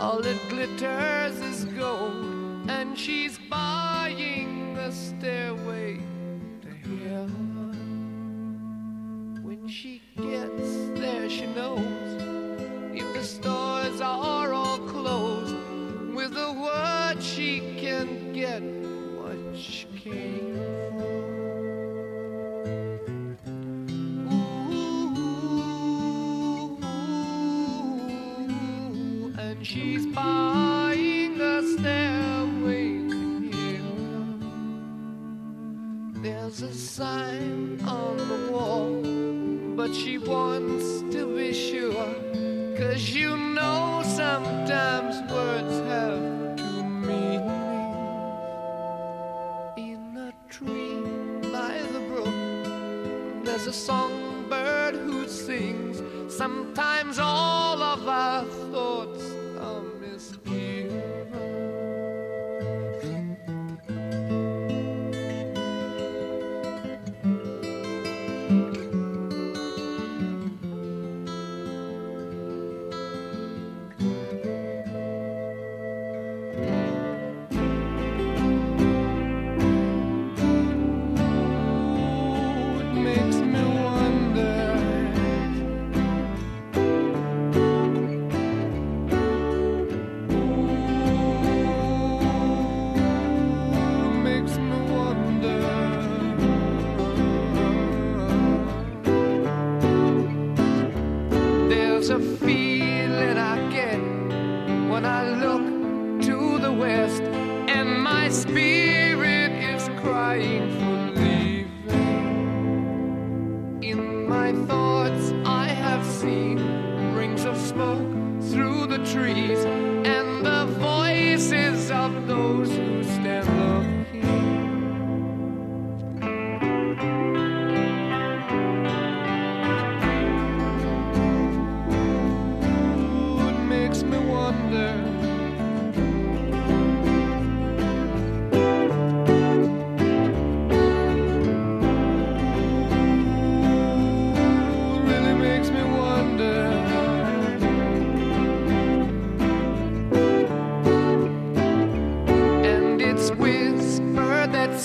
All it glitters is gold, and she's buying the stairway to heaven. When she gets there, she knows if the stores are all closed, with a word she can get what she came There's a sign on the wall, but she wants to be sure. Cause you know sometimes words have two meanings. In a tree by the brook, there's a songbird who sings. Sometimes all of our thoughts are misgiven.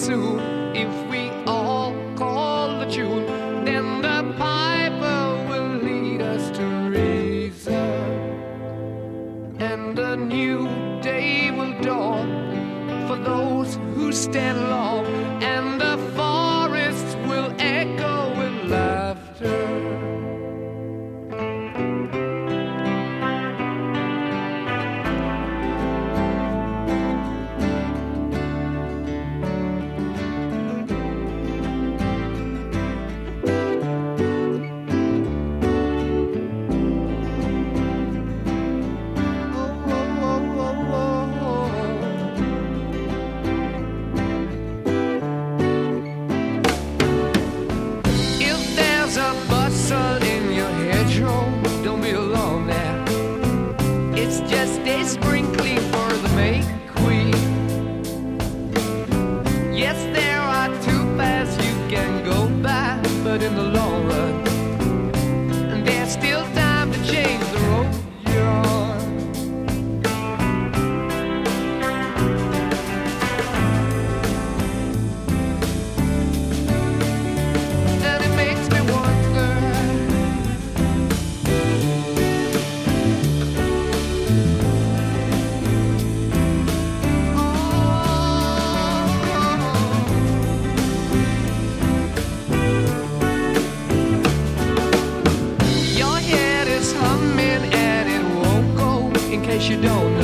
Soon, if we all call the tune, then the piper will lead us to reason. And a new day will dawn for those who stand long, and case you don't